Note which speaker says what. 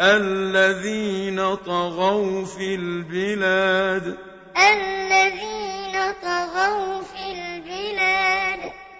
Speaker 1: الَّذِينَ طَغَوْا فِي الْبِلَادِ. الَّذِينَ